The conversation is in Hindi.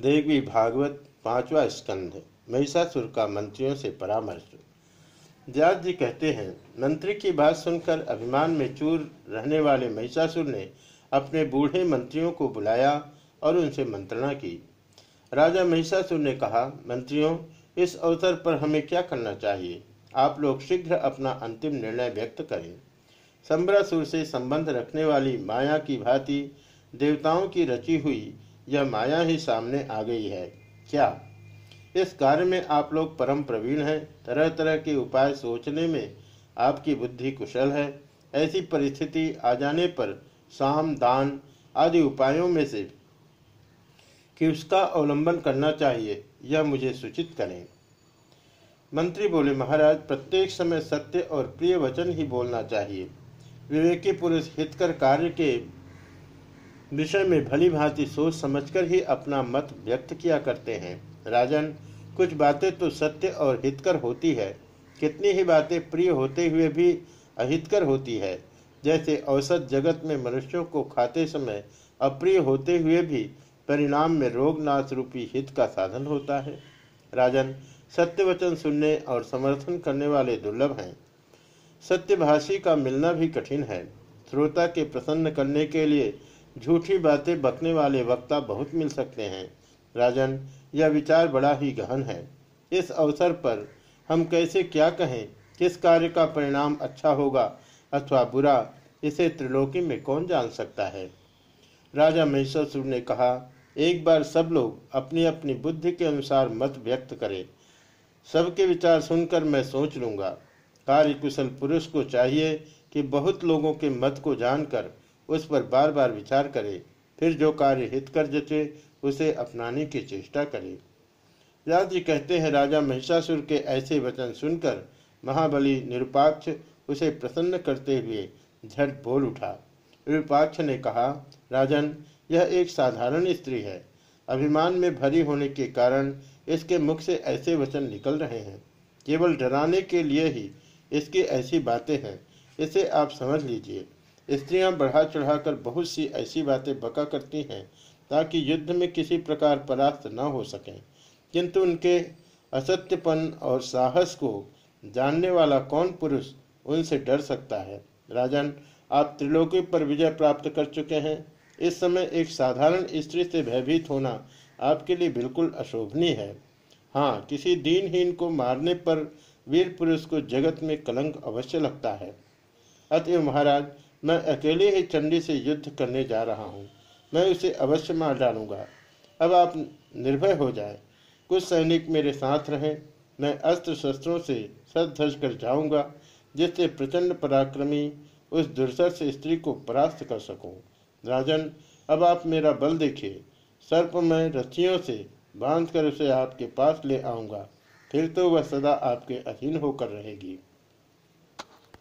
देवी भागवत पांचवा स्कंध, महिषासुर का मंत्रियों से परामर्श। व्यास जी कहते हैं, मंत्री की बात सुनकर अभिमान में चूर रहने वाले महिषासुर ने अपने बूढ़े मंत्रियों को बुलाया और उनसे मंत्रणा की। राजा महिषासुर ने कहा, मंत्रियों, इस अवसर पर हमें क्या करना चाहिए? आप लोग शीघ्र अपना अंतिम निर्णय व्यक्त करें। संबरासुर से संबंध रखने वाली माया की भांति देवताओं की रची हुई यह माया ही सामने आ गई है। क्या? इस कार्य में आप लोग परम प्रवीण हैं। तरह तरह के उपाय सोचने में आपकी बुद्धि कुशल है। ऐसी परिस्थिति आ जाने पर साम, दान आदि उपायों में से कि उसका अवलंबन करना चाहिए, यह मुझे सूचित करें। मंत्री बोले, महाराज, प्रत्येक समय सत्य और प्रिय वचन ही बोलना चाहिए। विवेकी पुरुष हितकर कार्य के विषय में भली भांति सोच समझकर ही अपना मत व्यक्त किया करते हैं। राजन, कुछ बातें तो सत्य और हितकर होती है। कितनी ही बातें प्रिय होते हुए भी अहितकर होती है। जैसे औसत जगत में मनुष्यों को खाते समय अप्रिय होते हुए भी परिणाम में रोग नाश रूपी हित का साधन होता है। राजन, सत्य वचन सुनने और समर्थन करने वाले दुर्लभ हैं। सत्यभाषी का मिलना भी कठिन है। श्रोता के प्रसन्न करने के लिए झूठी बातें बकने वाले वक्ता बहुत मिल सकते हैं। राजन, यह विचार बड़ा ही गहन है। इस अवसर पर हम कैसे क्या कहें? किस कार्य का परिणाम अच्छा होगा? अथवा बुरा? इसे त्रिलोकी में कौन जान सकता है? राजा महिषासुर ने कहा, एक बार सब लोग अपनी अपनी बुद्धि के अनुसार मत व्यक्त करें। सबके विचार सुनकर मैं सोच लूँगा। कार्य कुशल पुरुष को चाहिए कि बहुत लोगों के मत को जानकर उस पर बार बार विचार करे, फिर जो कार्य हित कर जचे, उसे अपनाने की चेष्टा करे। व्यास जी कहते हैं, राजा महिषासुर के ऐसे वचन सुनकर महाबली निरुपाक्ष उसे प्रसन्न करते हुए झट बोल उठा। विरूपाक्ष ने कहा, राजन, यह एक साधारण स्त्री है। अभिमान में भरी होने के कारण इसके मुख से ऐसे वचन निकल रहे हैं। केवल डराने के लिए ही इसकी ऐसी बातें हैं। इसे आप समझ लीजिए। स्त्रियाँ बढ़ा चढ़ाकर बहुत सी ऐसी बातें बका करती हैं ताकि युद्ध में किसी प्रकार परास्त न हो सकें। किंतु उनके असत्यपन और साहस को जानने वाला कौन पुरुष उनसे डर सकता है? राजन, आप त्रिलोकी पर विजय प्राप्त कर चुके हैं। इस समय एक साधारण स्त्री से भयभीत होना आपके लिए बिल्कुल अशोभनीय है। हाँ किसी दीनहीन को मारने पर वीर पुरुष को जगत में कलंक अवश्य लगता है। अतएव महाराज मैं अकेले ही चंडी से युद्ध करने जा रहा हूँ। मैं उसे अवश्य मार डालूँगा। अब आप निर्भय हो जाए। कुछ सैनिक मेरे साथ रहें। मैं अस्त्र शस्त्रों से सज धज कर जाऊँगा, जिससे प्रचंड पराक्रमी उस दुर्सर्ष स्त्री को परास्त कर सकूँ। राजन, अब आप मेरा बल देखिए। सर्प में रस्सियों से बांधकर उसे आपके पास ले आऊँगा। फिर तो वह सदा आपके अधीन होकर रहेगी।